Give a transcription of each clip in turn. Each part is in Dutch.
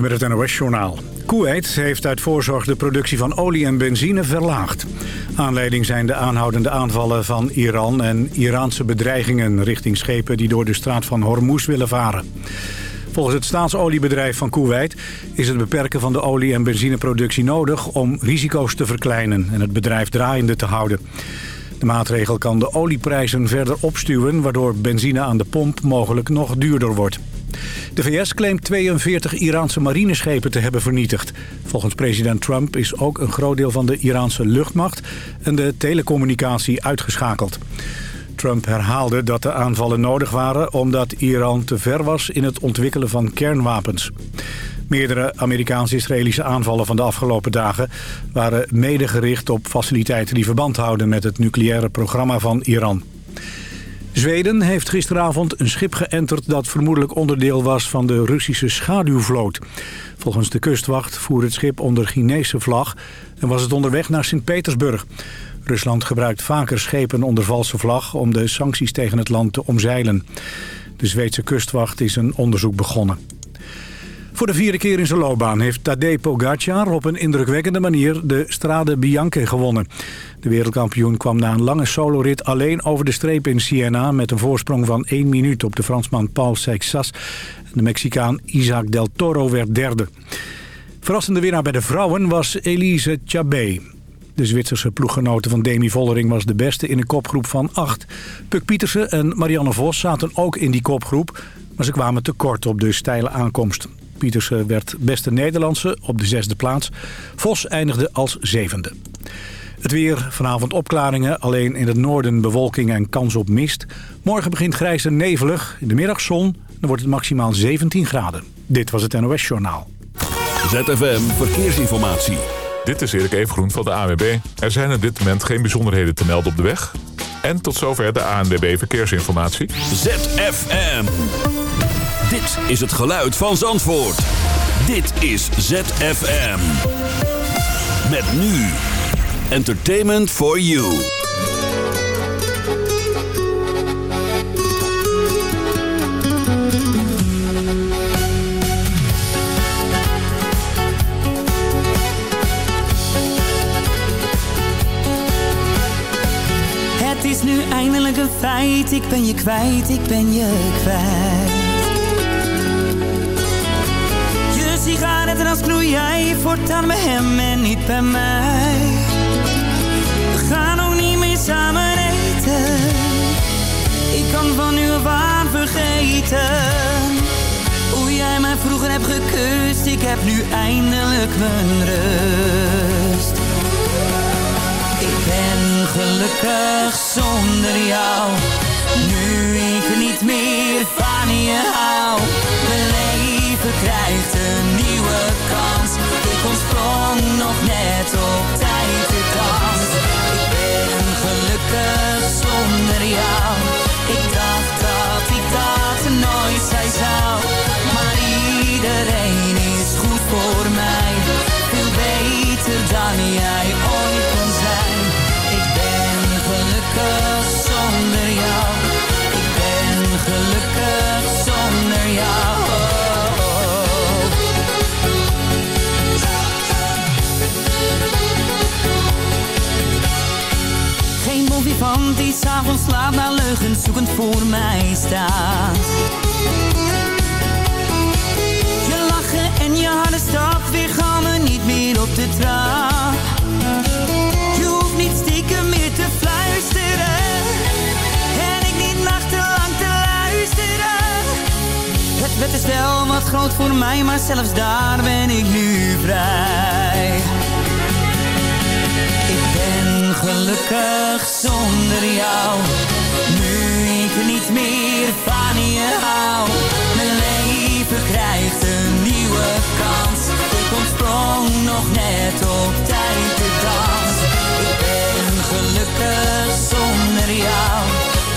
met het NOS-journaal. Kuwait heeft uit voorzorg de productie van olie en benzine verlaagd. Aanleiding zijn de aanhoudende aanvallen van Iran en Iraanse bedreigingen... richting schepen die door de straat van Hormuz willen varen. Volgens het staatsoliebedrijf van Kuwait is het beperken van de olie- en benzineproductie nodig... om risico's te verkleinen en het bedrijf draaiende te houden. De maatregel kan de olieprijzen verder opstuwen... waardoor benzine aan de pomp mogelijk nog duurder wordt. De VS claimt 42 Iraanse marineschepen te hebben vernietigd. Volgens president Trump is ook een groot deel van de Iraanse luchtmacht... en de telecommunicatie uitgeschakeld. Trump herhaalde dat de aanvallen nodig waren... omdat Iran te ver was in het ontwikkelen van kernwapens. Meerdere Amerikaans-Israëlische aanvallen van de afgelopen dagen... waren mede gericht op faciliteiten die verband houden... met het nucleaire programma van Iran. Zweden heeft gisteravond een schip geënterd dat vermoedelijk onderdeel was van de Russische schaduwvloot. Volgens de kustwacht voer het schip onder Chinese vlag en was het onderweg naar Sint-Petersburg. Rusland gebruikt vaker schepen onder valse vlag om de sancties tegen het land te omzeilen. De Zweedse kustwacht is een onderzoek begonnen. Voor de vierde keer in zijn loopbaan heeft Tadej Pogacar op een indrukwekkende manier de Strade Bianche gewonnen. De wereldkampioen kwam na een lange solorit alleen over de streep in Siena... met een voorsprong van 1 minuut op de Fransman Paul Seixas. De Mexicaan Isaac del Toro werd derde. Verrassende winnaar bij de vrouwen was Elise Chabé. De Zwitserse ploeggenote van Demi Vollering was de beste in een kopgroep van acht. Puk Pietersen en Marianne Vos zaten ook in die kopgroep... maar ze kwamen tekort op de steile aankomst. Pietersen werd beste Nederlandse op de zesde plaats. Vos eindigde als zevende. Het weer, vanavond opklaringen, alleen in het noorden bewolking en kans op mist. Morgen begint grijs en nevelig, in de middag zon, dan wordt het maximaal 17 graden. Dit was het NOS Journaal. ZFM Verkeersinformatie. Dit is Erik Evengroen van de ANWB. Er zijn op dit moment geen bijzonderheden te melden op de weg. En tot zover de ANWB Verkeersinformatie. ZFM. Dit is het geluid van Zandvoort. Dit is ZFM. Met nu. Entertainment for you. Het is nu eindelijk een feit, ik ben je kwijt, ik ben je kwijt. Sigaretten als knoei jij voortaan bij hem en niet bij mij. We gaan ook niet meer samen eten. Ik kan van nu af aan vergeten. Hoe jij mij vroeger hebt gekust, ik heb nu eindelijk mijn rust. Ik ben gelukkig zonder jou. Nu ik niet meer van je hou. Krijgt een nieuwe kans. Ik ontsprong nog net op tijd de dans. Ik ben gelukkig zonder jou. Ik dacht dat ik dat nooit zei zou. Laat naar leugens zoekend voor mij staat. Je lachen en je harde stap weergalmen niet meer op de trap. Je hoeft niet stiekem meer te fluisteren. En ik niet nachtenlang te luisteren. Het bed is wel wat groot voor mij, maar zelfs daar ben ik nu vrij. Gelukkig zonder jou. Nu ik niet meer van je hou. Mijn leven krijgt een nieuwe kans. Ik ontsprong nog net op tijd de dans. Ik ben gelukkig zonder jou.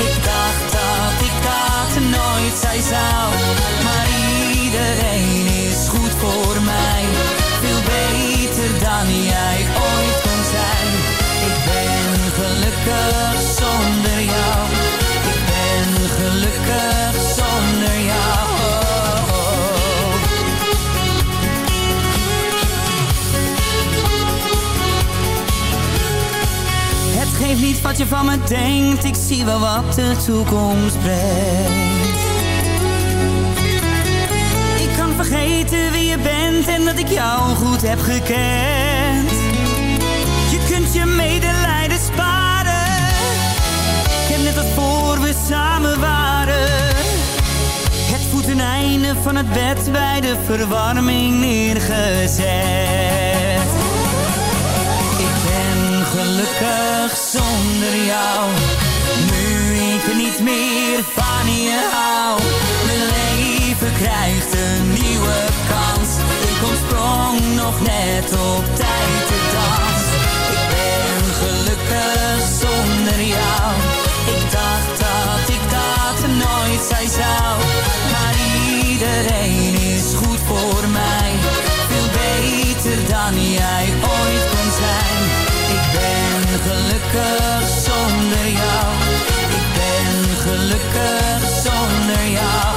Ik dacht dat ik dat nooit zei zou. zonder jou. Ik ben gelukkig zonder jou. Het geeft niet wat je van me denkt, ik zie wel wat de toekomst brengt. Ik kan vergeten wie je bent en dat ik jou goed heb gekend. Je kunt je medelijden als voor we samen waren. Het voeteneinde van het bed bij de verwarming neergezet gelukkig zonder jou. Nu ik niet meer van je hou. Mijn leven krijgt een nieuwe kans. Ik ontsprong nog net op tijd de dans. Dan jij ooit kon zijn ben gelukkig zonder jou. Ik ben gelukkig zonder jou.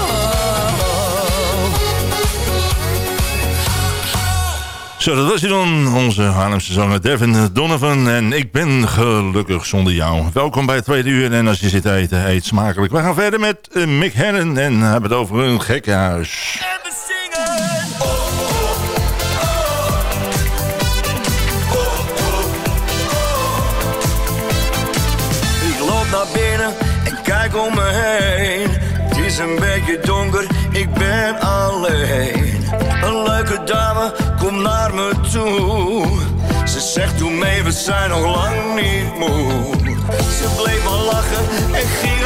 Zo, dat was hij dan, onze Haarlemse zanger Devin Donovan. En ik ben gelukkig zonder jou. Welkom bij het tweede uur. En als je zit eten, eet smakelijk. We gaan verder met uh, Mick Herren en hebben het over een gekkenhuis. Is een beetje donker, ik ben alleen. Een leuke dame komt naar me toe. Ze zegt doe mee, we zijn nog lang niet moe. Ze bleef maar lachen en ging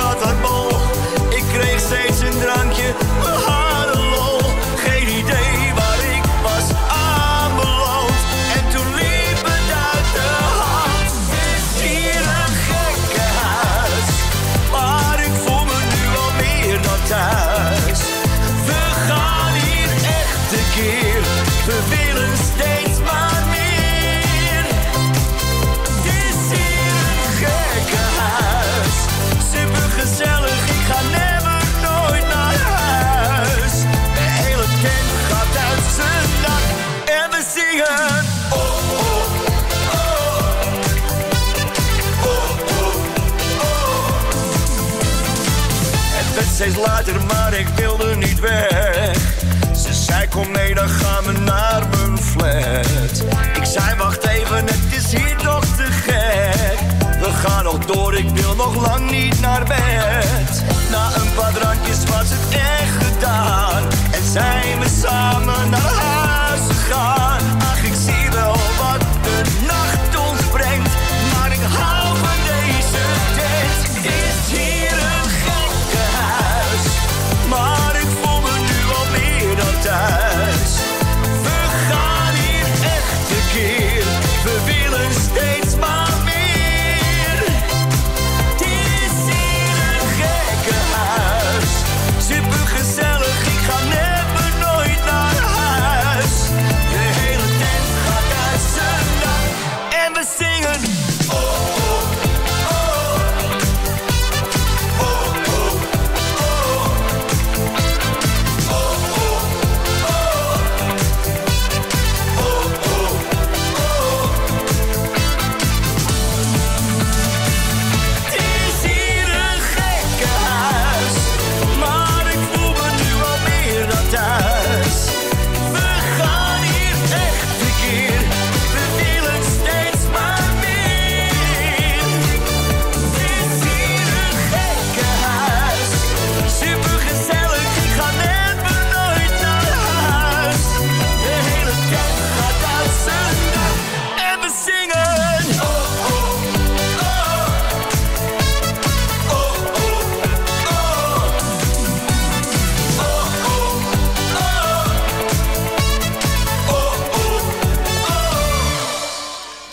steeds later, maar ik wilde niet weg. Ze zei kom mee, dan gaan we naar mijn flat. Ik zei wacht even, het is hier toch te gek. We gaan nog door, ik wil nog lang niet naar bed. Na een paar drankjes was het echt gedaan. En zijn we samen naar huis gegaan.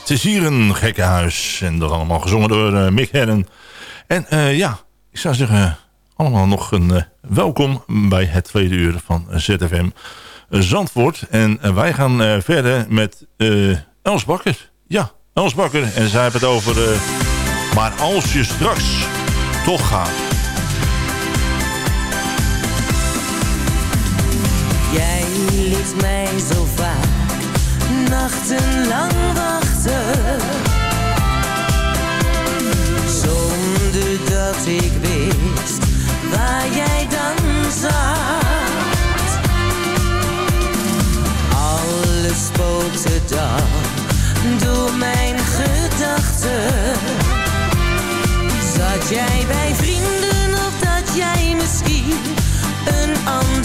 Het is hier een gekke huis. En dat allemaal gezongen door eh, Mick Herren. En eh, ja, ik zou zeggen, allemaal nog een eh, welkom bij het tweede uur van ZFM Zandvoort. En wij gaan verder met Els Bakker. Ja, Els Bakker. En zij hebben het over... maar als je straks toch gaat... Jij liet mij zo vaak nachtenlang wachten. Zonder dat ik wist waar jij dan zat. Alles spookte dan door mijn gedachten. Zat jij bij vrienden of dat jij misschien een ander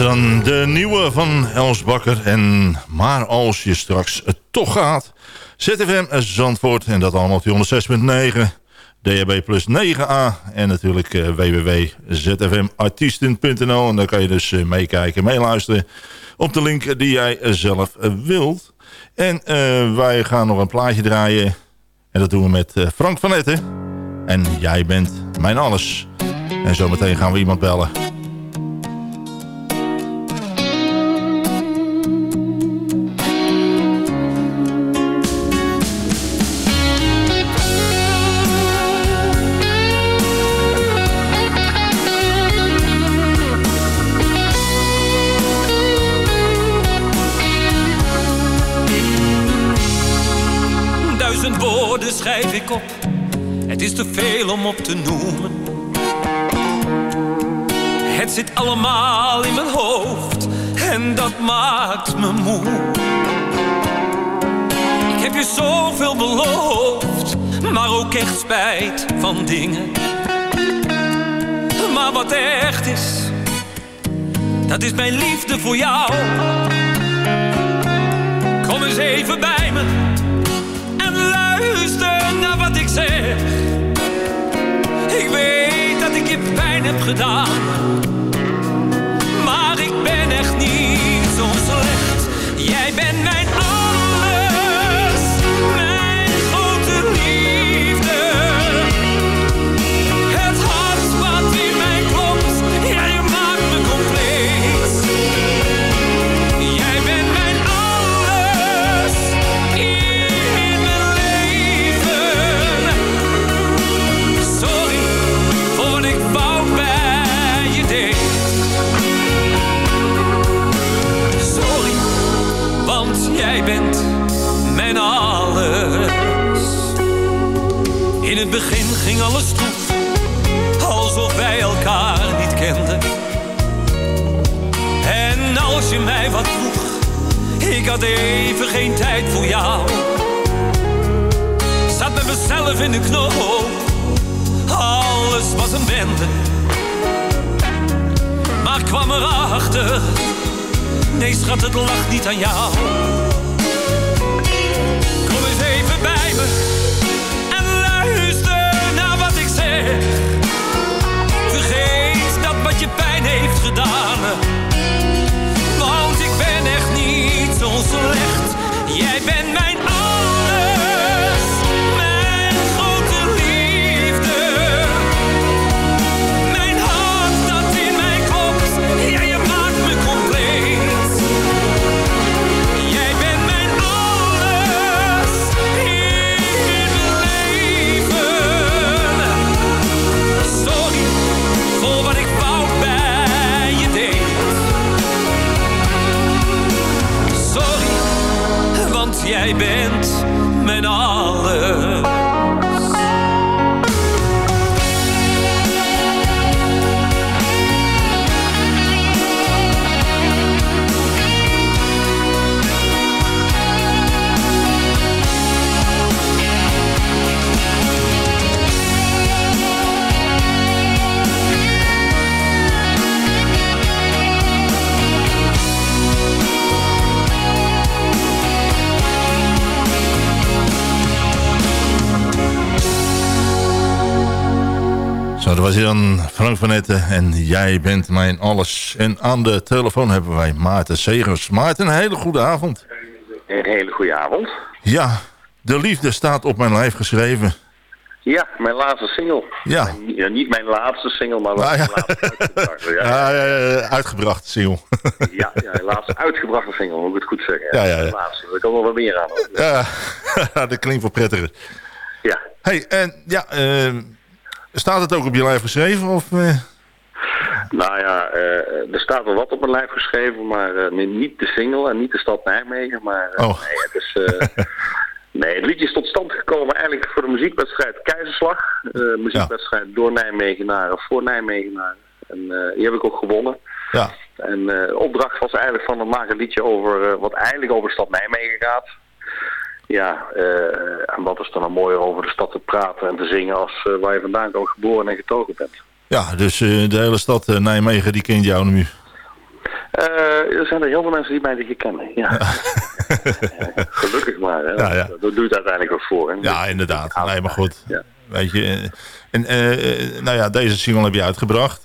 dan de nieuwe van Els Bakker. En maar als je straks het toch gaat. ZFM Zandvoort. En dat allemaal op 106.9. DHB plus 9A. En natuurlijk uh, www.zfmartiesten.nl. En daar kan je dus uh, meekijken, meeluisteren. Op de link die jij zelf wilt. En wij gaan nog een plaatje draaien. En dat doen we met Frank van Etten. En jij bent mijn alles. En zometeen gaan we iemand bellen. Om op te noemen. Het zit allemaal in mijn hoofd en dat maakt me moe. Ik heb je zoveel beloofd, maar ook echt spijt van dingen. Maar wat echt is, dat is mijn liefde voor jou. Kom eens even bij me luister naar wat ik zeg. Je pijn heb gedaan. Maar ik ben echt niet zo slecht. Jij bent mijn alles. Frank van Etten en jij bent mijn alles. En aan de telefoon hebben wij Maarten Segers. Maarten, een hele goede avond. Een hele goede avond. Ja, de liefde staat op mijn lijf geschreven. Ja, mijn laatste single. Ja. Mijn- ja, niet mijn laatste single, maar Ah, ja. mijn laatste uitgebrachte. Ja, Ja, ja, ja, uitgebracht, single. ja, ja, laatste uitgebrachte single, moet ik het goed zeggen. Ja, ja, ja. Laatste, er komt nog wat meer aan. ja, dat klinkt wel prettiger. Ja. hey, en ja, eh, staat het ook op je lijf geschreven? Of, eh? Nou ja, eh, er staat wel wat op mijn lijf geschreven, maar eh, niet de single en niet de stad Nijmegen. Maar Oh. nee, het is... nee, het liedje is tot stand gekomen eigenlijk voor de muziekwedstrijd Keizerslag. Muziekwedstrijd door Nijmegenaren voor Nijmegenaren. En die heb ik ook gewonnen. ja, En de opdracht was eigenlijk van een maak een liedje over wat eigenlijk over de stad Nijmegen gaat. Ja, eh, en wat is er nou mooier over de stad te praten en te zingen als eh, waar je vandaan ook geboren en getogen bent. ja, dus eh, de hele stad Nijmegen die kent jou nu. Er zijn er heel veel mensen die mij niet kennen. Ja. Gelukkig maar. Hè. Ja, ja. Dat doet uiteindelijk ook voor. Hè. Ja, inderdaad. Nee, maar goed. Weet je, en nou ja, deze single heb je uitgebracht.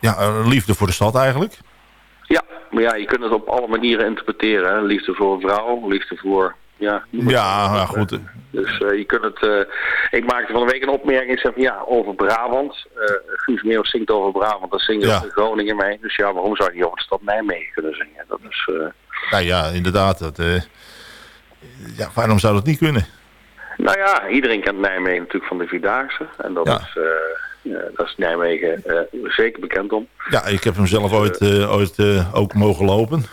Ja, liefde voor de stad eigenlijk. Ja, maar ja, je kunt het op alle manieren interpreteren. Hè. Liefde voor een vrouw, liefde voor... Ja, Ja, nou goed. Dus eh, je kunt het... eh, ik maakte van de week een opmerking. Ik zeg van ja, over Brabant. Eh Guus Meeuws zingt over Brabant. Dan zingt Ja. Groningen mee. Dus ja, waarom zou je niet over de stad Nijmegen kunnen zingen? Dat is... Nou ja, inderdaad. Dat, ja, waarom zou dat niet kunnen? Nou ja, iedereen kent Nijmegen natuurlijk van de Vierdaagse. En dat, Ja. is, dat is Nijmegen eh, zeker bekend om. Ja, ik heb hem zelf ooit, eh, ooit eh, ook mogen lopen.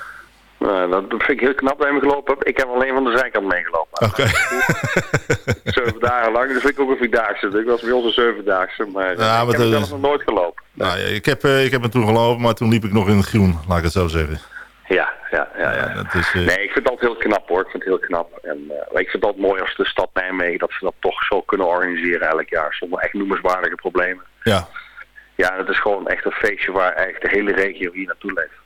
Nou, dat vind ik heel knap dat je hem gelopen hebt. Ik heb alleen van de zijkant meegelopen. Oké. Zeven dagen lang. Dus vind ik ook een Vierdaagse. Ik was bij ons een zevendaagse. Maar, Ja, maar ik heb dat is- zelf nog nooit gelopen. nou, ja, ik, heb, ik heb hem toen gelopen, maar toen liep ik nog in het groen, laat ik het zo zeggen. Ja, ja, ja. ja. Is, eh, Nee, ik vind dat heel knap hoor. Ik vind het heel knap. En eh, ik vind dat mooi als de stad Nijmegen dat ze dat toch zo kunnen organiseren elk jaar. Zonder echt noemenswaardige problemen. ja. Ja, het is gewoon echt een feestje waar eigenlijk de hele regio hier naartoe leeft.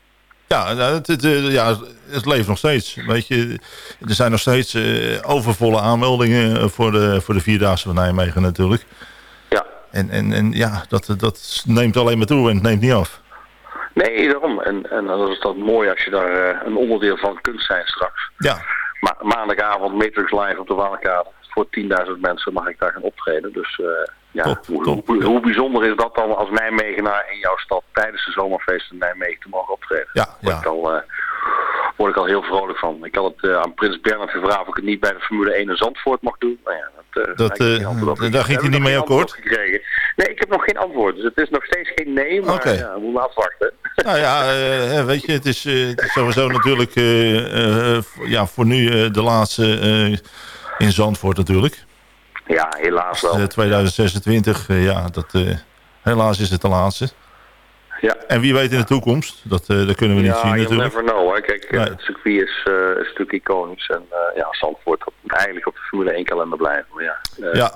Ja, nou, het, het, eh, ja, het leeft nog steeds. Weet je, er zijn nog steeds eh, overvolle aanmeldingen voor de, voor de Vierdaagse van Nijmegen natuurlijk. Ja. En, en, en ja, dat, dat neemt alleen maar toe en het neemt niet af. Nee, daarom. En, en dan is dat mooi als je daar eh, een onderdeel van kunt zijn straks. Ja, Ma maandagavond Matrix Live op de Walkade. Voor 10.000 mensen mag ik daar gaan optreden. Dus eh, ja, Top, hoe, top. Hoe, hoe bijzonder is dat dan als Nijmegenaar in jouw stad tijdens de zomerfeest in Nijmegen te mogen optreden? ja, ja. al, eh, word ik al heel vrolijk van. Ik had het eh, aan Prins Bernhard gevraagd of ik het niet bij de Formule 1 in Zandvoort mag doen. Nou ja, dat, eh, Dat, daar eh, daar ging hij niet mee akkoord? Gekregen. Nee, ik heb nog geen antwoord. Dus het is nog steeds geen nee, maar ja, we moeten afwachten. Nou ja, weet je, het is, het is sowieso natuurlijk voor- ja, voor nu de laatste in Zandvoort natuurlijk. Ja, helaas wel. Eh, 2026, eh, ja, dat, helaas is het de laatste. Ja. En wie weet in de toekomst, dat, eh, dat kunnen we niet ja, zien natuurlijk. never know. Hè. Kijk, eh, Nee. het circuit is, eh, is natuurlijk iconisch. En eh, ja, Zandvoort moet eigenlijk op de Formule 1 kalender blijven. Maar ja, Ja.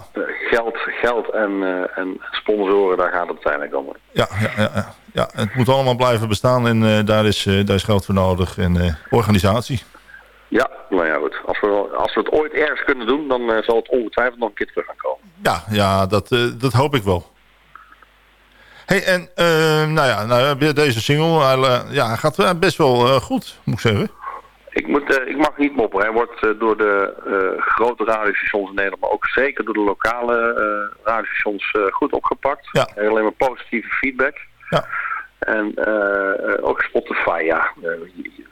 geld, geld en, en sponsoren, daar gaat het uiteindelijk om. Ja, ja, ja, ja. ja, het moet allemaal blijven bestaan en daar, is, daar is geld voor nodig en organisatie. Ja, nou ja, goed. Als we, als we het ooit ergens kunnen doen, dan zal het ongetwijfeld nog een keer terug gaan komen. Ja, ja dat, dat hoop ik wel. Hey, en eh, nou ja, nou, deze single, hij, eh, ja, gaat eh, best wel eh, goed, moet ik zeggen. Ik, moet, ik mag niet mopperen. Hij wordt door de grote radiostations in Nederland, maar ook zeker door de lokale radiostations goed opgepakt. Ja. Alleen maar positieve feedback. Ja. En eh, ook Spotify, ja. Eh,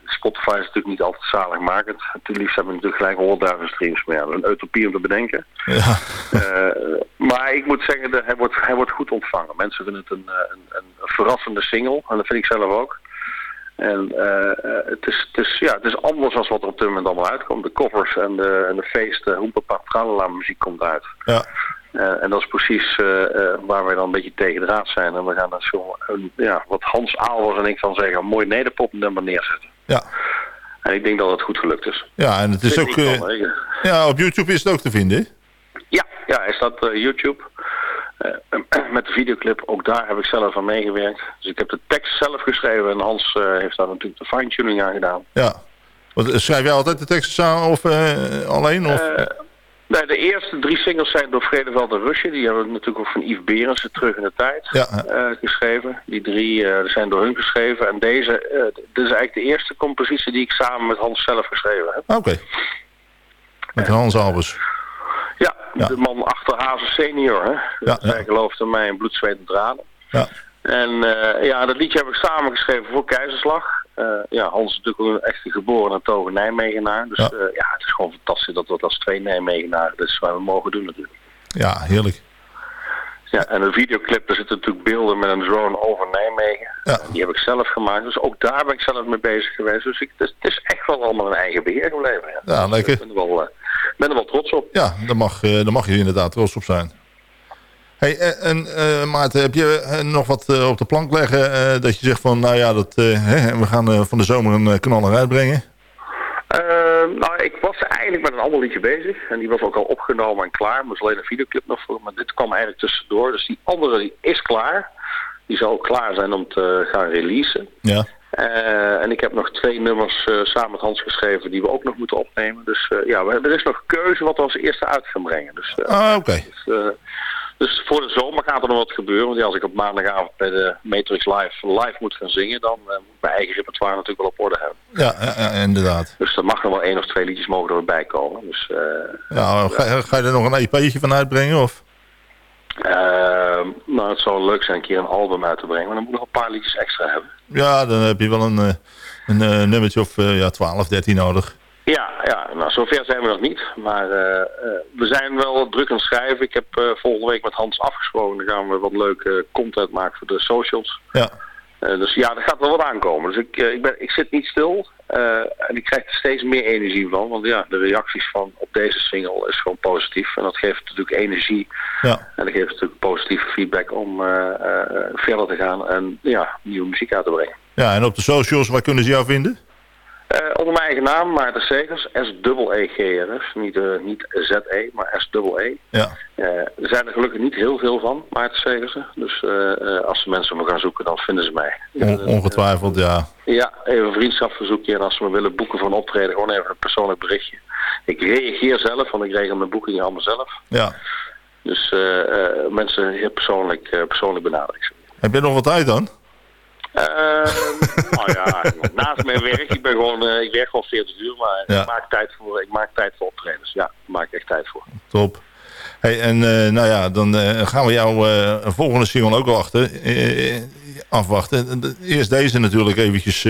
Spotify is natuurlijk niet altijd zaligmakend. Het liefst hebben we natuurlijk gelijk 100.000 streams, maar ja, dat is een utopie om te bedenken. Ja, Eh, maar ik moet zeggen, hij, wordt, hij wordt goed ontvangen. Mensen vinden het een, een, een, verrassende single. En dat vind ik zelf ook. En het, is, het, is, ja, het is anders dan wat er op dit moment allemaal uitkomt. De covers en de, en de feesten, Hoempa Tralala muziek komt uit. ja, Eh, en dat is precies eh, eh, waar wij dan een beetje tegen de raad zijn. En we gaan dan zo, ja, wat Hans Aalvers en ik dan zeggen, een mooi nederpop nummer neerzetten. ja. En ik denk dat het goed gelukt is. ja, en het is ook, ja, op YouTube is het ook te vinden. Ja, ja, hij staat YouTube. Met de videoclip, ook daar heb ik zelf aan meegewerkt. Dus ik heb de tekst zelf geschreven en Hans heeft daar natuurlijk de fine-tuning aan gedaan. Ja. Schrijf jij altijd de teksten samen of alleen? Of? Nee, de eerste drie singles zijn door Vredeveld en Rusje. Die hebben we natuurlijk ook van Yves Berensen terug in de tijd Ja. eh, geschreven. Die drie eh, zijn door hun geschreven. En deze, eh, dit is eigenlijk de eerste compositie die ik samen met Hans zelf geschreven heb. Oké. Met Hans Albers. Ja, Ja. de man achter Hazen senior. Hè? Ja, Zij ja. geloofde mij in bloed, zweet en tranen. Ja. En ja, dat liedje heb ik samengeschreven voor Keizerslag. Eh, ja, Hans is natuurlijk een echte geboren en togen Nijmegenaar. Dus Ja. ja. ja, het is gewoon fantastisch dat we dat als twee Nijmegenaren, wat we mogen doen natuurlijk. ja, heerlijk. Ja, en de videoclip, daar zitten natuurlijk beelden met een drone over Nijmegen. Ja. Die heb ik zelf gemaakt, dus ook daar ben ik zelf mee bezig geweest. Dus ik, het, is, het is echt wel allemaal een eigen beheer gebleven. Ja, Ja, lekker. Ik ben er wel, eh, ben er wel trots op. Ja, daar mag, eh, daar mag je inderdaad trots op zijn. Hey, en, en eh, Maarten, heb je eh, nog wat eh, op de plank leggen eh, dat je zegt van, nou ja, dat, eh, hè, we gaan eh, van de zomer een eh, knaller uitbrengen? Eh, nou, ik was eigenlijk met een ander liedje bezig. En die was ook al opgenomen en klaar. Moest alleen een videoclip nog voor. Maar dit kwam eigenlijk tussendoor. Dus die andere die is klaar. Die zal ook klaar zijn om te gaan releasen. Ja. Eh, en ik heb nog twee nummers eh, samen met Hans geschreven die we ook nog moeten opnemen. Dus eh, ja, er is nog keuze wat we als eerste uit gaan brengen. Dus, eh, Ah, oké. dus, eh, dus voor de zomer gaat er nog wat gebeuren. Want ja, als ik op maandagavond bij de Matrix Live live moet gaan zingen, dan eh, moet mijn eigen repertoire natuurlijk wel op orde hebben. Ja, inderdaad. Dus er mag nog wel één of twee liedjes mogen erbij komen. Dus eh, Ja, ga, ga je er nog een EP'tje van uitbrengen? Of? eh, nou, het zou leuk zijn een keer een album uit te brengen. Maar dan moet ik nog een paar liedjes extra hebben. Ja, dan heb je wel een, eh, een nummertje of ja, 12, 13 nodig. Ja, ja, nou zover zijn we nog niet. Maar eh, eh, we zijn wel druk aan het schrijven. Ik heb eh, volgende week met Hans afgesproken. Dan gaan we wat leuke content maken voor de socials. Ja, dus ja, er gaat wel wat aankomen. Dus ik, ik, ben, ik zit niet stil. en ik krijg er steeds meer energie van. Want ja, de reacties van op deze single is gewoon positief. En dat geeft natuurlijk energie. ja. En dat geeft natuurlijk positieve feedback om verder te gaan. En ja, nieuwe muziek uit te brengen. ja, en op de socials, waar kunnen ze jou vinden? Eh, onder mijn eigen naam, Maarten Segers, S-E-G-R-S. Niet, eh, niet Z-E, maar S-E. Ja, Eh, er zijn er gelukkig niet heel veel van, Maarten Segersen. Dus als de mensen me gaan zoeken, dan vinden ze mij. on- ongetwijfeld, ja. Ja, even een vriendschapsverzoekje. En als ze me willen boeken voor een optreden, gewoon even een persoonlijk berichtje. Ik reageer zelf, want ik regel mijn boekingen allemaal zelf. ja. Dus mensen heel persoonlijk, persoonlijk benader ik ze. Heb je nog wat tijd dan? Eh, nou ja, naast mijn werk, ik ben gewoon, eh, ik werk gewoon 40 uur, maar Ja. ik maak tijd voor, ik maak tijd voor optredens. Ja, daar maak ik echt tijd voor. Top. Hey, en eh, nou ja, dan eh, gaan we jouw eh, volgende single ook wel achter, afwachten. Eerst deze natuurlijk eventjes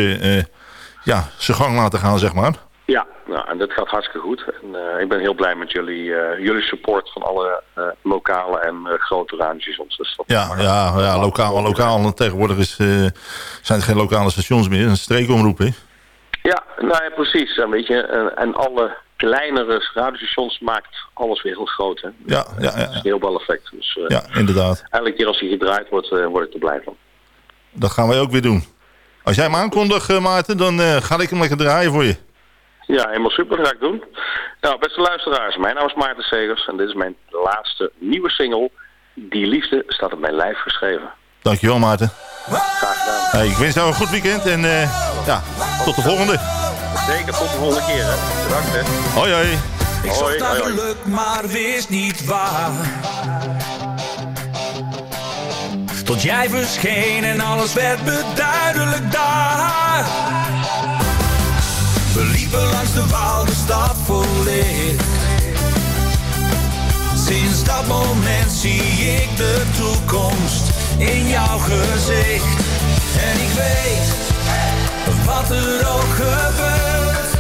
ja, zijn gang laten gaan, zeg maar. Ja, nou, en dat gaat hartstikke goed. En, eh, ik ben heel blij met jullie, eh, jullie support van alle eh, lokale en grote radiostations. Dus Ja, ja, ja lokaal, lokaal. Tegenwoordig is, zijn er geen lokale stations meer. Een streekomroep, hè? Ja, nou ja, precies. En, weet je, en, en alle kleinere radiostations maakt alles weer heel groot. Hè? Ja, ja, ja. een heel bel effect. Dus Ja, inderdaad. elke keer als hij gedraaid wordt, word ik er blij van. Dat gaan wij ook weer doen. Als jij hem aankondigt, Maarten, dan ga ik hem lekker draaien voor je. Ja, helemaal super. Dat ga ik doen. Nou, beste luisteraars. Mijn naam is Maarten Segers. En dit is mijn laatste nieuwe single. Die liefde staat op mijn lijf geschreven. Dankjewel, Maarten. Graag gedaan. Hey, ik wens jou een goed weekend en eh, ja, tot de volgende. Zeker tot de volgende keer. Hè. Bedankt hè. Hoi, hoi. Ik Hoi, zocht naar hoi. geluk, maar wist niet waar. Tot jij verscheen en alles werd me duidelijk daar. We liepen langs de Waal, de stad vol. Sinds dat moment zie ik de toekomst in jouw gezicht. En ik weet, wat er ook gebeurt.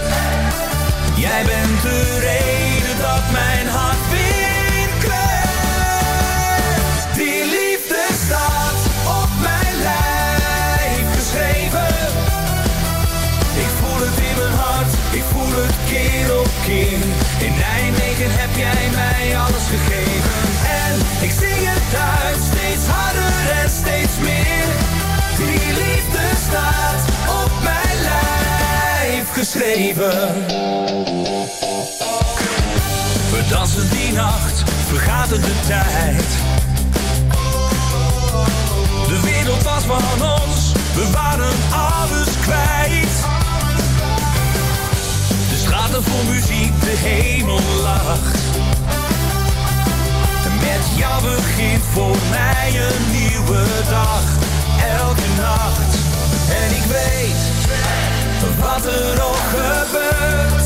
Jij bent de reden dat mijn hart weer In Nijmegen heb jij mij alles gegeven. En ik zing het uit, steeds harder en steeds meer. Die liefde staat op mijn lijf geschreven. We dansen die nacht, vergaten de tijd. De wereld was van ons, we waren alles kwijt. Vol muziek, de hemel lacht. Met jou begint voor mij een nieuwe dag, elke nacht. En ik weet, wat er ook gebeurt.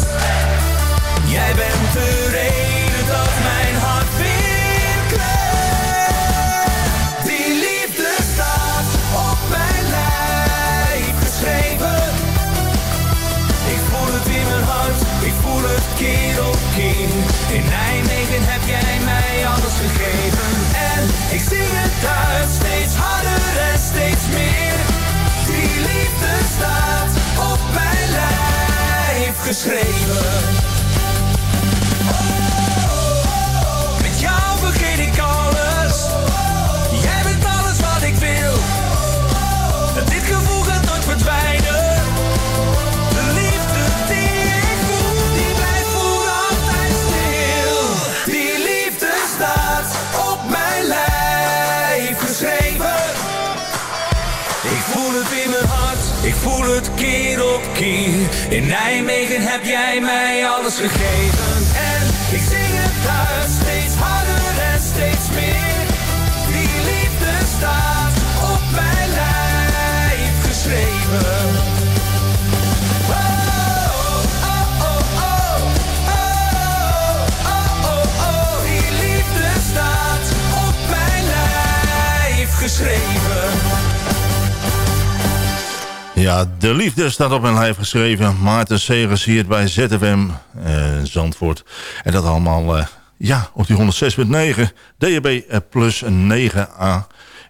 Jij bent de reden dat mijn voel het keer op keer. In Nijmegen heb jij mij alles gegeven. En ik zing het uit, steeds harder en steeds meer. Die liefde staat op mijn lijf geschreven. Keer. In Nijmegen heb jij mij alles gegeven. Ja, de liefde staat op mijn lijf geschreven. Maarten Segers hier bij ZFM eh, Zandvoort. En dat allemaal eh, ja, op die 106.9 DHB plus 9a.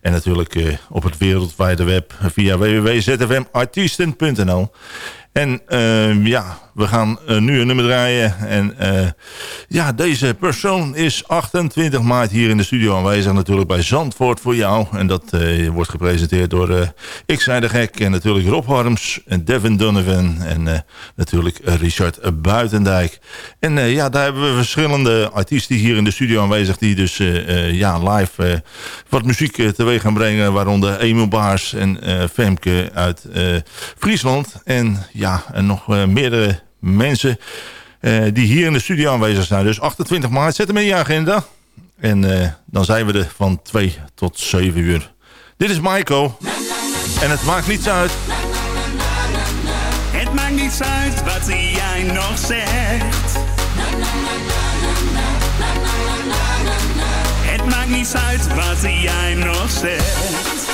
En natuurlijk eh, op het wereldwijde web via www.zfmartiesten.nl. En eh, ja, we gaan eh, nu een nummer draaien. En eh, ja, deze persoon is 28 maart hier in de studio aanwezig. Natuurlijk bij Zandvoort voor jou. En dat eh, wordt gepresenteerd door Ik Zij de Gek. En natuurlijk Rob Harms en Devin Donovan. En natuurlijk Richard Buitendijk. En ja, daar hebben we verschillende artiesten hier in de studio aanwezig. Die dus ja, live wat muziek teweeg gaan brengen. Waaronder Emil Baars en Femke uit Friesland. En ja, en nog eh, meerdere mensen eh, die hier in de studio aanwezig zijn. Dus 28 maart, zet hem in je agenda. En eh, dan zijn we er van 2 tot 7 uur. Dit is Maiko. En het maakt niets uit. Het maakt niets uit wat jij nog zegt. Het maakt niets uit wat jij nog zegt.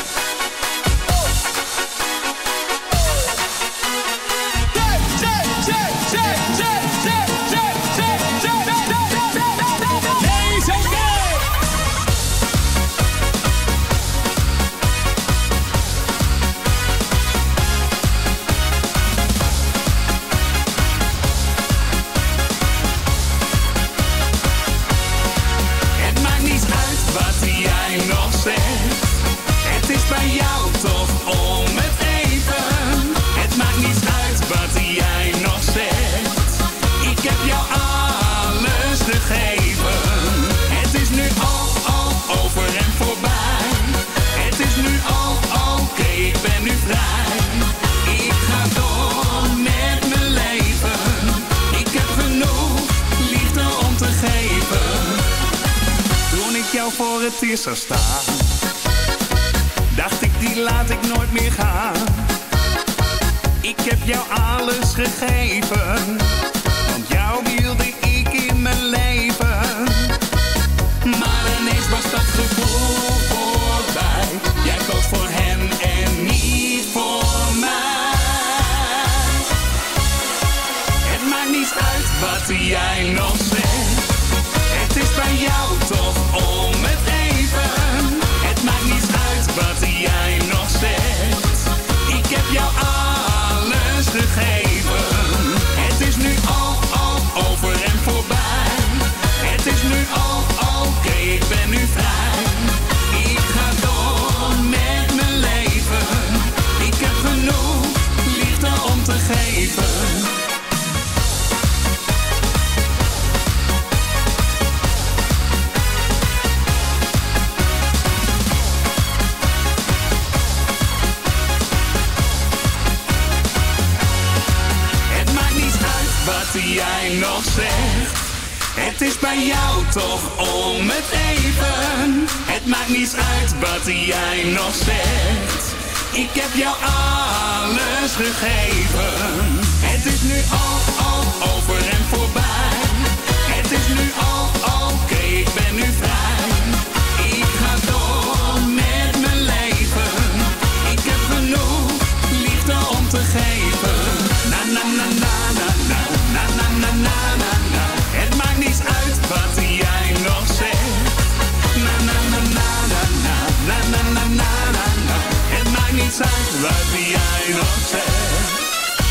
Wat jij nog zegt. Ik heb jou alles gegeven. Het is nu al, al over en voorbij.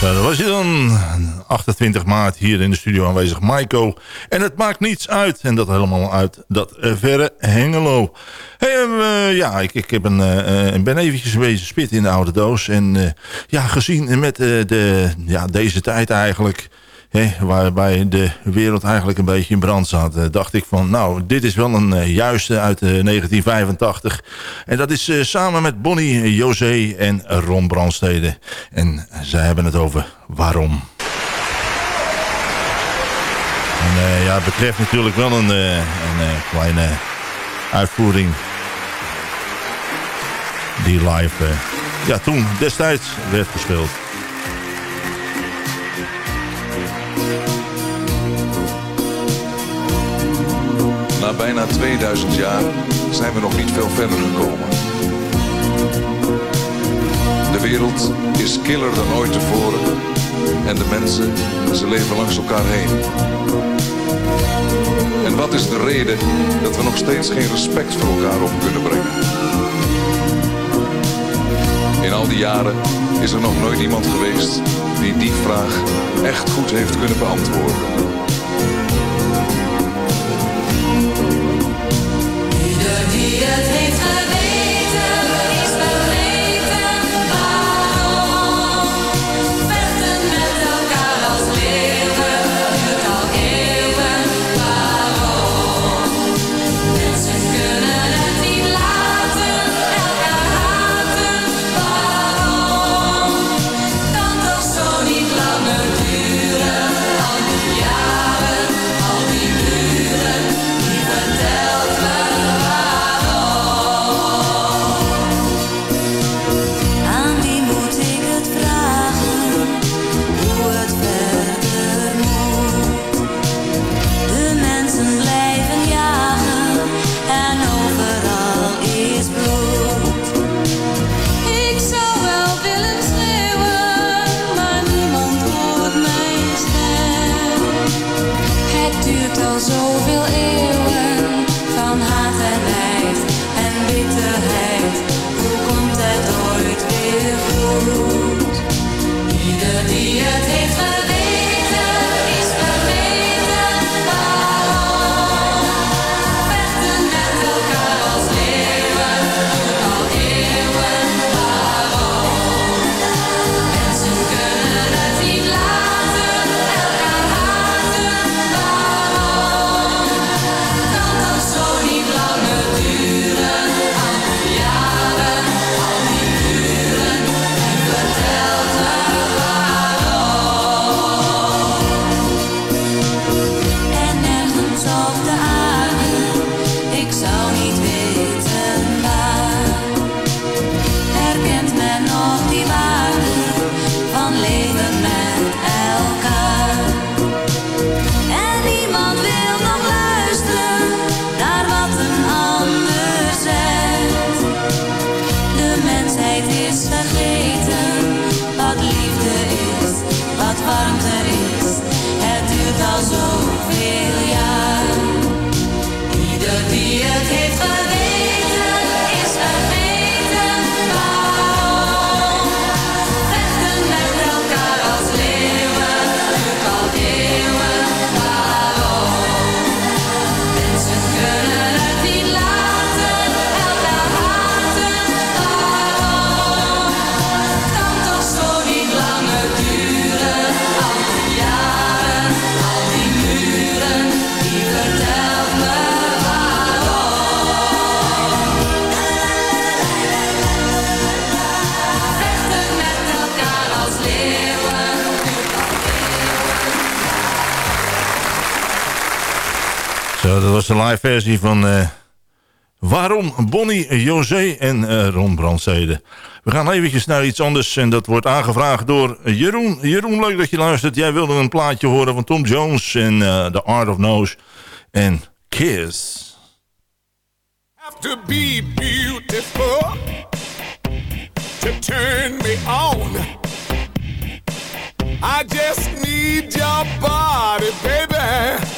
Zo, dat was hij dan. 28 maart hier in de studio aanwezig Maiko. En het maakt niets uit. En dat helemaal uit dat eh, verre Hengelo. Hey, eh, ja, ik, ik heb een, eh, ben eventjes bezig spit in de oude doos. En ja, gezien met de, ja, deze tijd eigenlijk... Waarbij de wereld eigenlijk een beetje in brand zat... eh, dacht ik van, nou, dit is wel een eh, juiste uit eh, 1985. En dat is eh, samen met Bonnie, José en Ron Brandstede. En zij hebben het over waarom. En eh, ja, het betreft natuurlijk wel een, eh, een eh, kleine uitvoering... die live, eh, ja, toen destijds werd gespeeld. Na bijna 2000 jaar zijn we nog niet veel verder gekomen. De wereld is killer dan ooit tevoren en de mensen, ze leven langs elkaar heen. En wat is de reden dat we nog steeds geen respect voor elkaar op kunnen brengen? In al die jaren is er nog nooit iemand geweest die die vraag echt goed heeft kunnen beantwoorden. Van eh, Waarom Bonnie, José en eh, Ron Brandstede. We gaan eventjes naar iets anders en dat wordt aangevraagd door Jeroen. Jeroen, leuk dat je luistert. Jij wilde een plaatje horen van Tom Jones en eh, The Art of Nose en Kiss. have to be beautiful to turn me on. I just need your body, baby,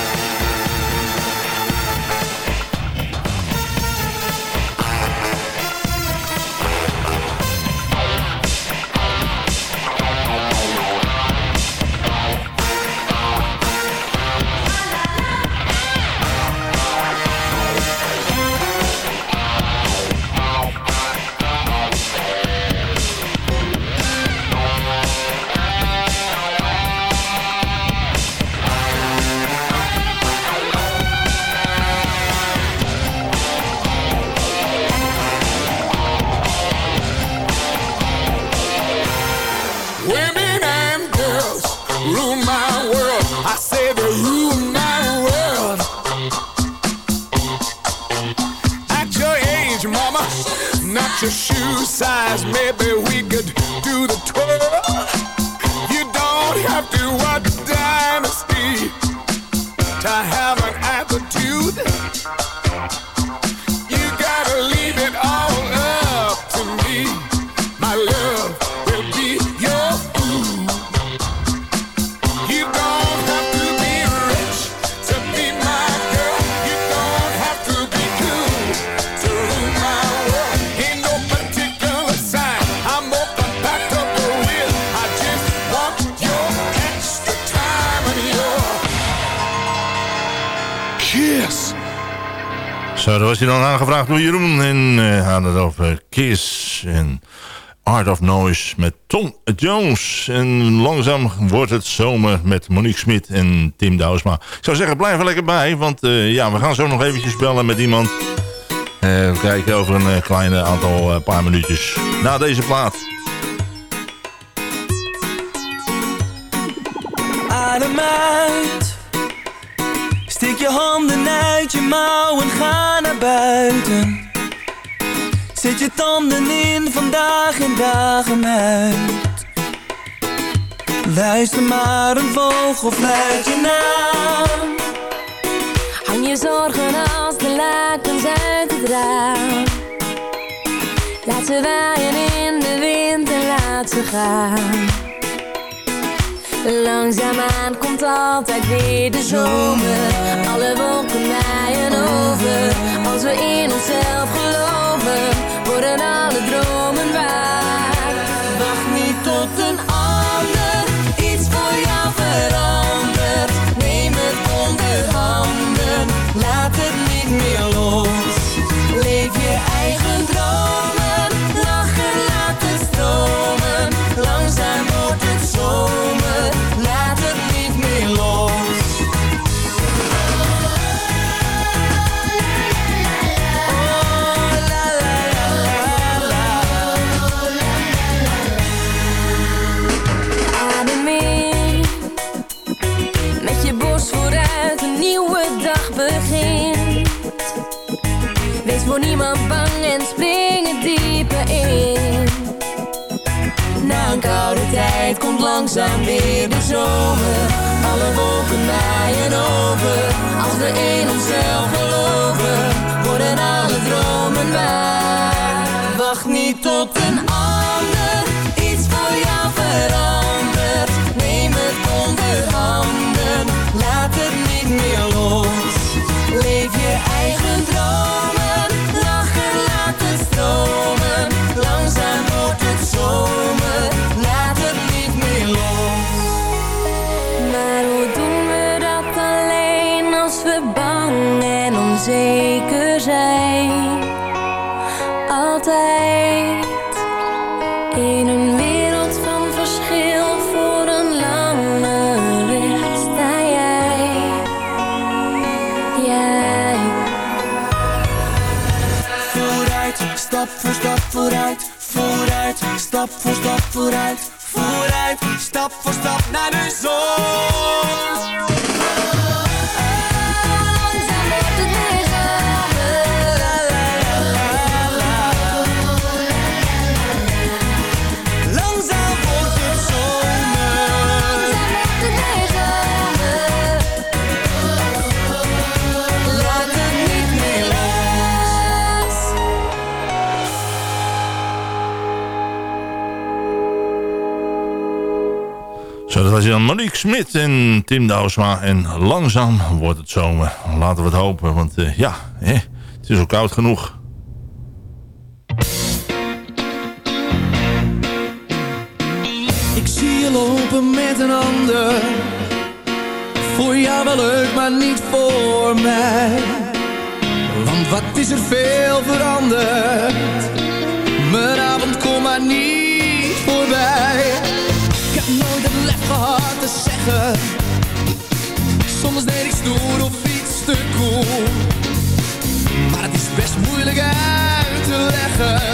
Jones. En langzaam wordt het zomer met Monique Smit en Tim Douwsma. Ik zou zeggen, blijf er lekker bij. Want uh, ja, we gaan zo nog eventjes bellen met iemand. Uh, kijken over een uh, kleine aantal paar minuutjes. Na deze plaat. Adem uit. Steek je handen uit je mouwen, ga naar buiten. Zet je tanden in vandaag en dagen uit. Luister maar een vogel fluit je naam. Hang je zorgen als de lakens uit het raam. Laat ze waaien in de wind en laat ze gaan. Langzaamaan komt altijd weer de zomer. Alle wolken naaien over. Als we in onszelf geloven, worden alle dromen waar. Maar bang en springen dieper in. Na een koude tijd komt langzaam weer de zomer. Alle wolken naaien over. Als we in onszelf geloven, worden alle dromen waar. Wacht niet tot een ander iets voor jou verandert. Neem het onder stap voor stap vooruit. Vooruit, stap voor stap naar de zon. Was dan Monique Smit en Tim Douwsma. En langzaam wordt het zomer. Laten we het hopen, want eh, ja, hè, het is al koud genoeg. Ik zie je lopen met een ander. Voor jou wel leuk, maar niet voor mij. Want wat is er veel veranderd? Mijn avond komt maar niet Soms deed ik stoer of iets te cool. Maar het is best moeilijk uit te leggen.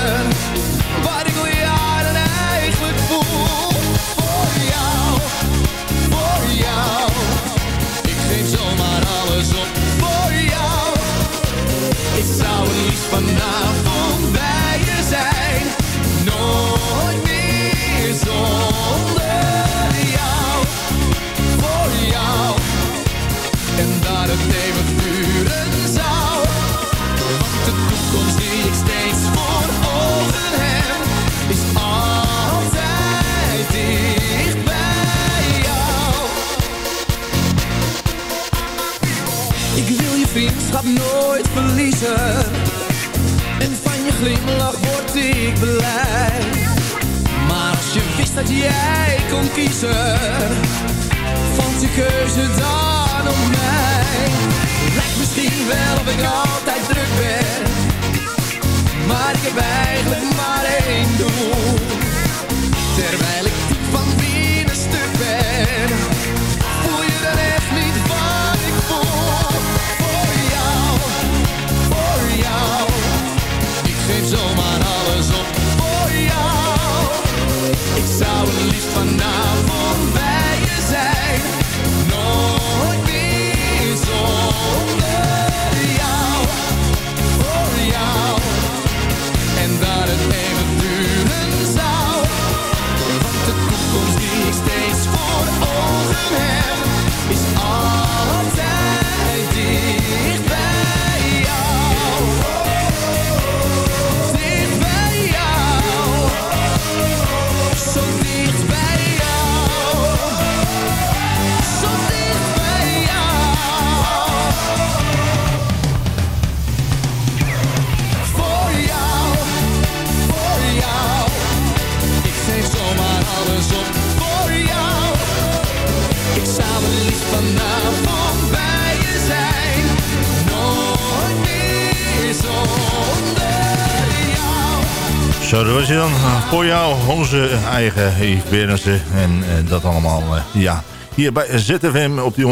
Was hij dan voor jou, onze eigen Yves Berensen. En eh, dat allemaal, eh, ja, hier bij ZFM op die 106.9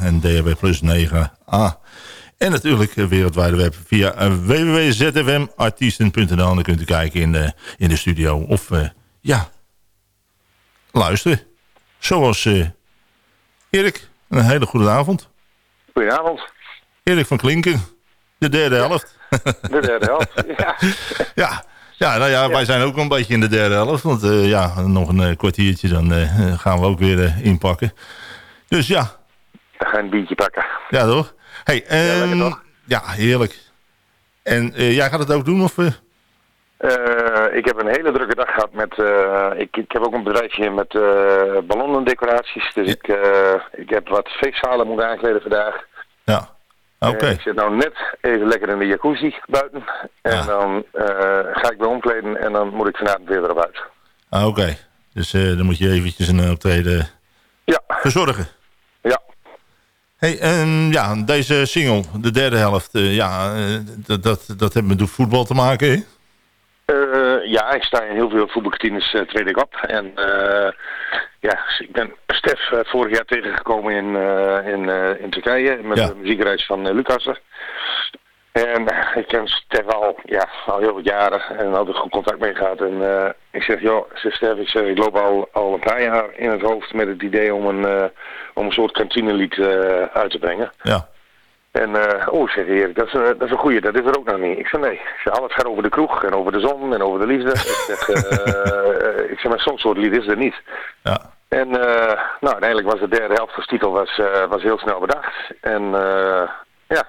en DHB plus 9a. En natuurlijk eh, wereldwijde web via eh, www.zfmartiesten.nl. En dan kunt u kijken in de, in de studio of, eh, ja, luisteren. Zoals eh, Erik, een hele goede avond. Goedenavond. Erik van Klinken. De derde helft. De derde helft, ja. Ja, ja, nou ja, wij zijn ook een beetje in de derde helft. Want eh, ja, nog een eh, kwartiertje, dan eh, gaan we ook weer inpakken. Dus ja, je een biertje pakken. ja toch? Hey, ehm, ja, heerlijk. En jij gaat het ook doen? Of, ik heb een hele drukke dag gehad met... ik, ik heb ook een bedrijfje met ballonnendecoraties. Dus ik, ik heb wat feestzalen moeten aankleden vandaag. Ja, oké. Eh, ik zit nou net even lekker in de jacuzzi buiten. En dan eh, ga ik weer omkleden en dan moet ik vanavond weer erop uit. Ah, oké. Dus eh, dan moet je eventjes een optreden Ja. verzorgen. Ja. Hey, en ja, deze single, de derde helft, ja, dat, dat, dat heeft met voetbal te maken, hè? Ja, ik sta in heel veel voetbalkantines treed ik op. En eh, ja, ik ben Stef eh, vorig jaar tegengekomen in, eh, in, eh, in Turkije met Ja. de muziekreis van uh, Lucassen. En ik ken Stef al, ja, al heel wat jaren en altijd goed contact mee gehad. En ik zeg, joh, zeg Stef, ik, zeg, ik loop al, al een paar jaar in het hoofd met het idee om een, om een soort kantinelied eh, uit te brengen. Ja. En, oh, zeg Erik, dat is, een, dat is een goeie, dat is er ook nog niet. Ik zeg, nee, ik zeg, alles gaat over de kroeg en over de zon en over de liefde. ik zeg, maar zo'n soort lied is er niet. Ja. En, eh, nou, uiteindelijk was de derde helft van titel was, eh, was heel snel bedacht. En, eh, ja,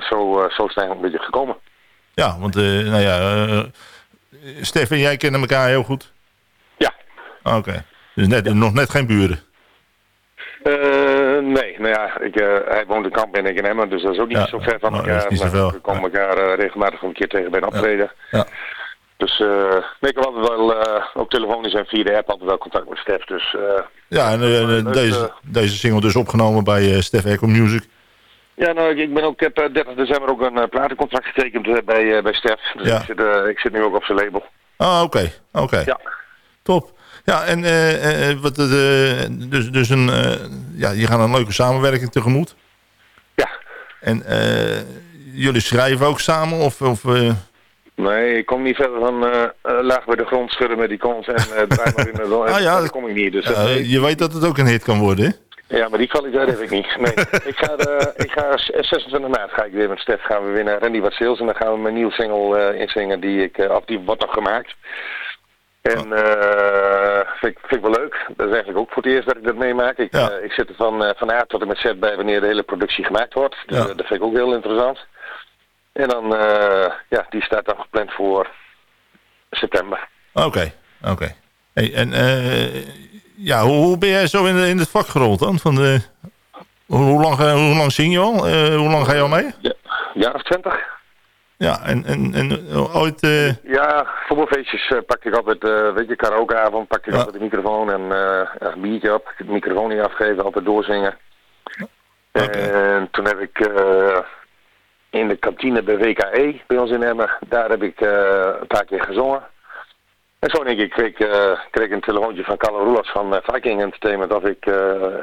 zo, zo is het eigenlijk een beetje gekomen. Ja, want, nou ja, Stef jij kennen elkaar heel goed? Ja. Oké. Dus net, nog net geen buren? Nee, nou ja, ik, hij woont in Kamp en ik in Emmen, dus dat is ook niet Ja, zo ver van dat elkaar. Maar we komen elkaar regelmatig een keer tegen bij een optreden. Ja. Dus eh, nee, ik heb altijd wel, eh, ook telefonisch en via de app, altijd wel contact met Stef. Dus eh, Ja, en eh, leuk, deze, eh. deze single dus opgenomen bij eh Stef Echo Music. ja, nou, ik, ik, ben ook, ik heb eh, 30 december ook een eh, platencontract getekend eh, bij, eh, bij Stef. Dus Ja. ik, zit, eh, ik zit nu ook op zijn label. Ah, oké. Oké. Ja. Top. Ja, en eh, eh, wat, eh, dus, dus een, eh, ja, je gaat een leuke samenwerking tegemoet. Ja. En eh, jullie schrijven ook samen? Of, of, eh, Nee, ik kom niet verder dan eh, eh, laag bij de grond schudden met die kons en eh draai maar in de. Ah, ja. Daar kom ik niet. Dus, dat- nee. je weet dat het ook een hit kan worden, hè? Ja, maar die kwaliteit heb ik niet. Nee, ik ga, eh, ik ga s- 26 maart ga ik weer met Stef gaan we weer naar Randy Wat Sales en dan gaan we mijn nieuwe single eh, inzingen die ik, of die wordt nog gemaakt. En eh vind, ik, vind ik wel leuk. Dat is eigenlijk ook voor het eerst dat ik dat meemaak. Ik, Ja. ik zit er van, van A tot en met Z bij wanneer de hele productie gemaakt wordt. Dus, Ja. dat vind ik ook heel interessant. En dan, eh, ja, die staat dan gepland voor september. Oké, oké. Hey, en eh, ja, hoe, hoe ben jij zo in, de- in het vak gerold dan? Van de, hoe, hoe, lang, ga- hoe lang zing je al? Eh, hoe lang ga je al mee? Ja, jaar of twintig? Ja, en, en, en eh, ooit... eh, Ja, voetbalfeestjes eh, pak ik altijd, eh weet je, karaokeavond, pak ik Ja. altijd de microfoon en eh, een biertje op, de microfoon niet afgeven, altijd doorzingen. En toen heb ik eh, in de kantine bij WKE, bij ons in Emmen, daar heb ik eh, een paar keer gezongen. En zo denk ik, kreeg, eh, kreeg een telefoontje van Carlo Roelas van eh, Viking Entertainment of ik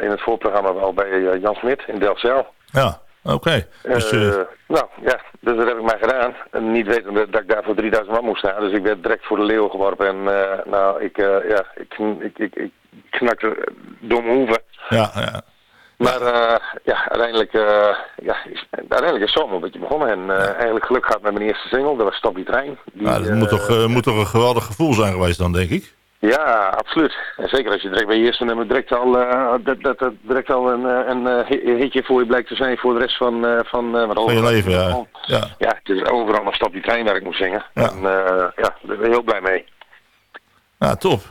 in het voorprogramma wel bij Jan Smit in Delfzijl. ja, oké. Dus, nou ja, dus dat heb ik maar gedaan. En niet wetende dat ik daar voor 3000 man moest staan. Dus ik werd direct voor de leeuw geworpen. En nou, ik, ja, ik, ik, ik, ik knakte door mijn hoeven. ja, ja. Maar eh, ja, uiteindelijk, eh, ja, is, uiteindelijk is een beetje begonnen. En eh, eigenlijk geluk gehad met mijn eerste single. Dat was Stop die trein. Die, dat moet, toch, moet toch een geweldig gevoel zijn geweest dan, denk ik? Ja, absoluut. En zeker als je direct bij je eerste nummer direct al, dat, dat, dat direct al een, een hit- hitje voor je blijkt te zijn voor de rest van, eh van, eh, wat Van je leven, ja. ja. Ja, het is overal een stap die trein waar ik moet zingen. Ja. En ja, daar ben ik heel blij mee. Nou, top.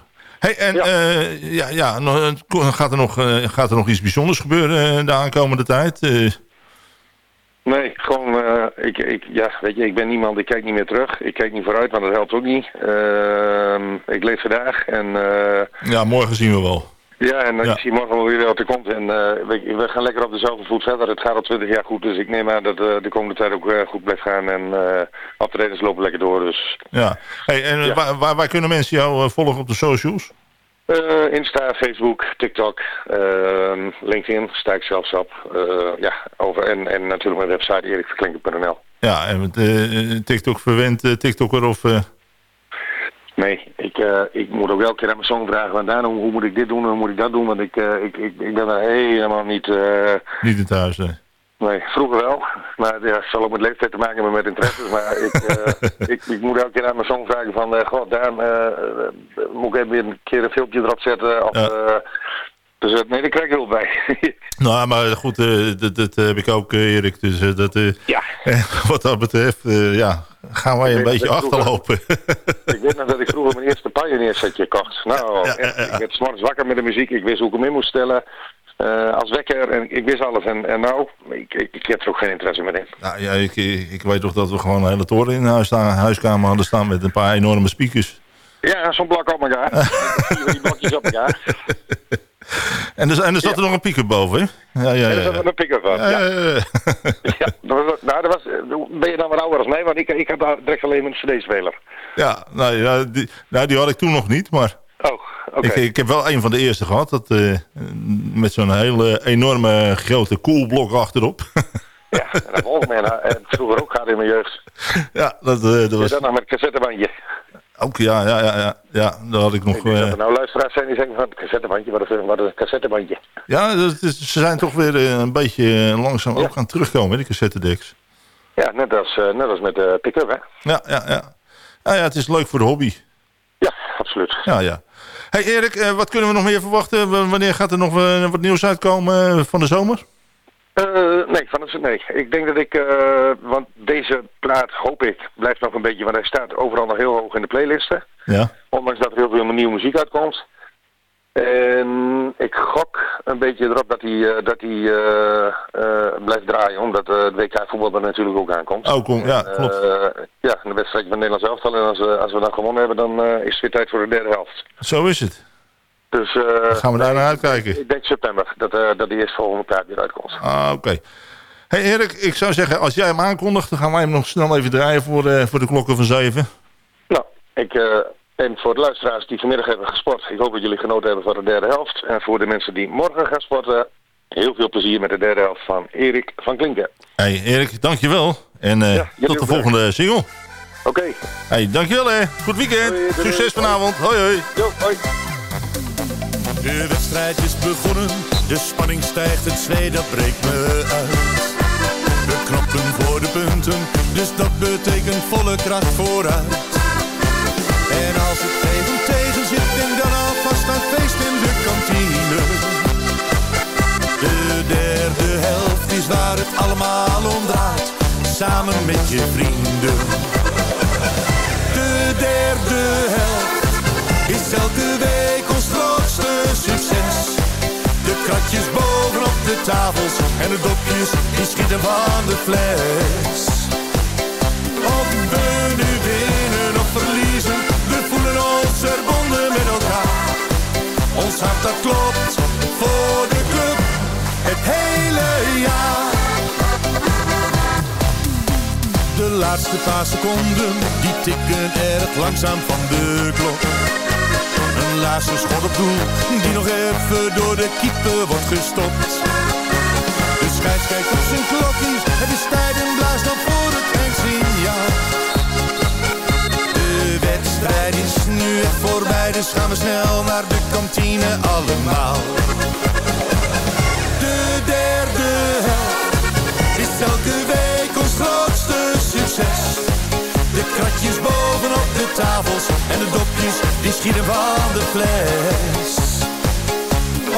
Hey, en Ja. ja, ja, ja nog, gaat, er nog, eh, gaat er nog iets bijzonders gebeuren eh, de aankomende tijd? Eh, Nee, gewoon, eh, ik, ik, ja, weet je, ik ben niemand, ik kijk niet meer terug. Ik kijk niet vooruit, want dat helpt ook niet. Ehm, ik leef vandaag en eh, ja, morgen zien we wel. Ja, en Ja. ik zie morgen wel weer wat er komt. En eh, we, we gaan lekker op dezelfde voet verder. Het gaat al twintig jaar goed, dus ik neem aan dat eh, de komende tijd ook eh, goed blijft gaan. En uh, optredens lopen lekker door, dus... Ja. Hey, en Ja. Waar, waar, waar kunnen mensen jou volgen op de socials? Insta, Facebook, TikTok, ehm, LinkedIn sta ik zelfs op. Ja, over, en, en natuurlijk mijn website erikverklinken.nl. Ja, en met eh, TikTok verwend, TikToker of... Nee, ik, eh, ik moet ook elke keer aan mijn zoon vragen, want daarom, hoe moet ik dit doen en hoe moet ik dat doen? Want ik, eh, ik, ik, ik ben er helemaal niet... eh, niet in thuis, nee. Nee, vroeger wel. Maar ja, het zal ook met leeftijd te maken hebben met interesses. Maar ik, ik, ik moet elke keer aan mijn zoon vragen van... God, Daan, eh, eh, moet ik even weer een keer een filmpje erop zetten? Of, eh, dus nee, daar krijg ik hulp bij. Nou, maar goed, dat, dat heb ik ook, Erik. Dus dat, Ja. wat dat betreft, ja, gaan wij een Ik beetje vroeger- achterlopen. ik weet nog dat ik vroeger mijn eerste Pioneer setje kocht. Nou, echt, ik werd s'morgens wakker met de muziek. Ik wist hoe ik hem in moest stellen. eh, als wekker en ik wist alles. En, en nou, ik, ik, ik heb er ook geen interesse meer in. nou, ja, ik, ik weet toch dat we gewoon een hele toren in huis staan, huiskamer hadden staan met een paar enorme speakers. Ja, zo'n blok op elkaar. Die blokjes op elkaar. En er, en er zat er nog een pick-up boven, hè? Ja, ja, En er ja. zat er een pick-up van. Ja, Ja, ja, ja. ja. dat was, nou, dat was, ben je dan wat ouder als mij? Want ik, ik had daar direct alleen een cd-speler. Ja, nou, ja die, nou, die had ik toen nog niet, maar Oh, oké. ik, ik heb wel een van de eerste gehad. Dat, eh, met zo'n hele enorme grote koelblok achterop. Ja, en dat volgt mij. nou, En vroeger ook gehad in mijn jeugd. ja, dat, eh, dat Je was zat nog met een cassettebandje. Ook, ja, ja, ja, ja, ja, daar had ik nog... Ik denk dat eh, er nou luisteraars zijn die zeggen van cassettebandje, wat is, wat is een cassettebandje? ja, dat is- ze zijn toch weer eh, een beetje eh, langzaam ook aan terugkomen, die cassettedecks. Ja, net als, net als met de pick-up, hè? Ja, ja, ja. Nou ja, het is leuk voor de hobby. Ja, absoluut. Ja, ja. Hey Erik, wat kunnen we nog meer verwachten? W- wanneer gaat er nog wat nieuws uitkomen van de zomer? Eh, nee, van het, nee, ik denk dat ik, eh, want deze plaat, hoop ik, blijft nog een beetje, want hij staat overal nog heel hoog in de playlisten. Ja. Ondanks dat er heel veel nieuwe muziek uitkomt. En ik gok een beetje erop dat hij, eh, dat hij blijft draaien, omdat het WK voetbal er natuurlijk ook aankomt. Oh, kom, ja, klopt. ja, een wedstrijdje van Nederlands elftal. En als, we als we dan gewonnen hebben, dan is het weer tijd voor de derde helft. Zo is het. Dus eh, Gaan we daar naar uitkijken? ik denk september dat, eh dat die eerste volgende plaat weer uitkomt. Ah, oké. Hey Erik, ik zou zeggen, als jij hem aankondigt, dan gaan wij hem nog snel even draaien voor, eh, voor de klokken van zeven. Nou, ik, en voor de luisteraars die vanmiddag hebben gesport, ik hoop dat jullie genoten hebben van de derde helft. En voor de mensen die morgen gaan sporten, heel veel plezier met de derde helft van Erik van Klinken. Hey Erik, dankjewel. En eh, tot de volgende single. Oké. Hey, dankjewel hè. Goed weekend. Succes vanavond. Hoi hoi. Jo, hoi. De wedstrijd is begonnen, de spanning stijgt, het zweet dat breekt me uit. We knoppen voor de punten, dus dat betekent volle kracht vooruit. En als het even tegen zit, denk dan alvast aan feest in de kantine. De derde helft is waar het allemaal om draait, samen met je vrienden. De derde helft is elke De kratjes bovenop de tafels en de dopjes die schieten van de fles. Of we nu winnen of verliezen, we voelen ons verbonden met elkaar. Ons hart dat klopt voor de club het hele jaar. De laatste paar seconden, die tikken erg langzaam van de klok. Laatste schot op doel, die nog even door de keeper wordt gestopt. De scheids kijkt op zijn het is tijd en blaast dan voor het eindsignaal. De wedstrijd is nu echt voorbij, dus gaan we snel naar de kantine allemaal. De derde helft is elke week ons grootste succes. De kratjes bovenop de tafels en de die schieten van de fles.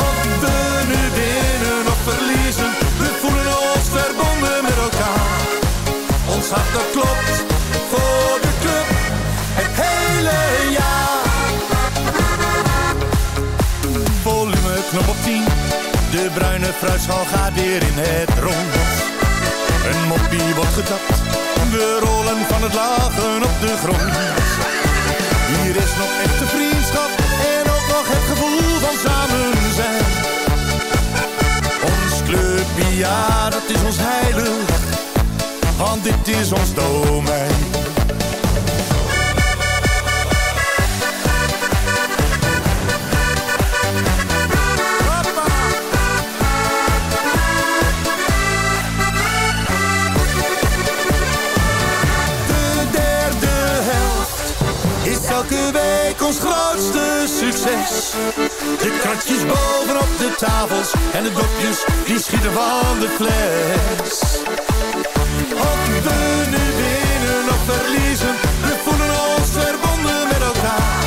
Of we winnen of verliezen, we voelen ons verbonden met elkaar. Ons hart dat klopt voor de club het hele jaar. Volume knop op 10, de bruine fruitschaal gaat weer in het rond. Een moppie wordt getapt, we rollen van het lachen op de grond. Hier is nog nog het gevoel van samen zijn. Ons clubje, ja, dat is ons heilig, want dit is ons domein. Elke week ons grootste succes. De kratjes bovenop de tafels en de dopjes die schieten van de fles. Of we nu winnen of verliezen, we voelen ons verbonden met elkaar.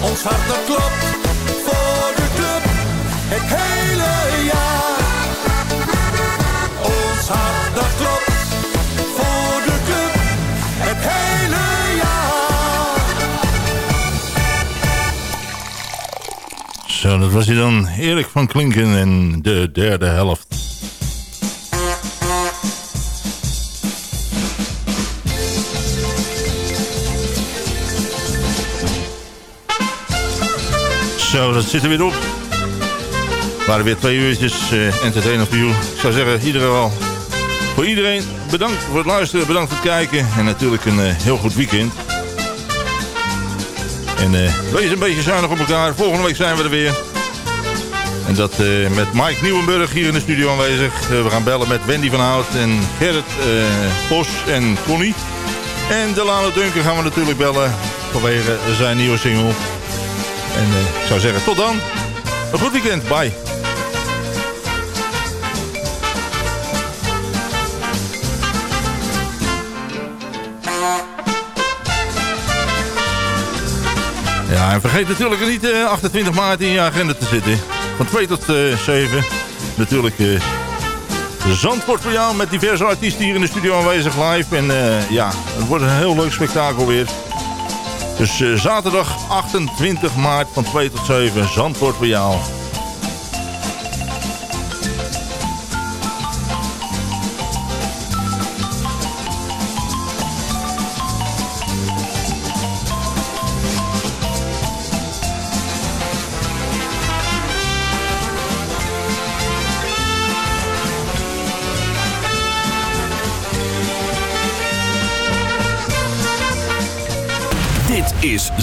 Ons hart dat klopt Zo, dat was hij dan. Erik van Klinken en de derde helft. Zo, dat zit er weer op. waren weer twee uurtjes eh entertainer voor you. Ik zou zeggen, iedereen wel. Voor iedereen, bedankt voor het luisteren, bedankt voor het kijken. En natuurlijk een eh, heel goed weekend. En eh, wees een beetje zuinig op elkaar. Volgende week zijn we er weer. En dat eh, met Mike Nieuwenburg hier in de studio aanwezig. Eh, we gaan bellen met Wendy van Hout en Gerrit Bos en Connie. En Delano Dunker gaan we natuurlijk bellen vanwege zijn nieuwe single. En ik zou zeggen, tot dan. Een goed weekend. Bye. Ja, en vergeet natuurlijk niet eh, 28 maart in je agenda te zitten. Van 2 tot eh 7. Natuurlijk eh Zandvoort voor jou met diverse artiesten hier in de studio aanwezig live. En eh, ja, het wordt een heel leuk spektakel weer. Dus eh, zaterdag 28 maart van 2 tot 7. Zandvoort voor jou.